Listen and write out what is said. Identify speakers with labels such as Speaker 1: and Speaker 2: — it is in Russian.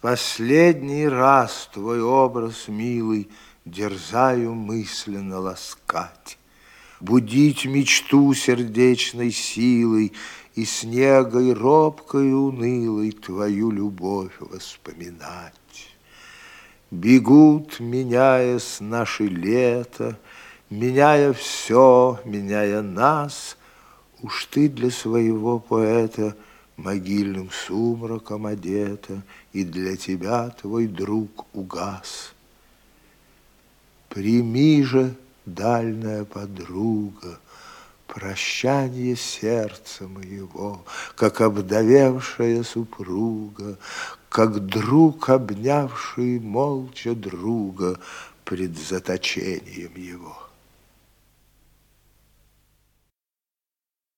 Speaker 1: Последний раз твой образ милый Дерзаю мысленно ласкать, Будить мечту сердечной силой И снегой робкой унылой Твою любовь воспоминать. Бегут, меняясь наши лета, Меняя все, меняя нас, Уж ты для своего поэта — могильным сумраком одета, И для тебя твой друг угас. Прими же, дальняя подруга, Прощание сердца моего, Как обдавевшая супруга, Как друг, обнявший молча друга Пред заточением его.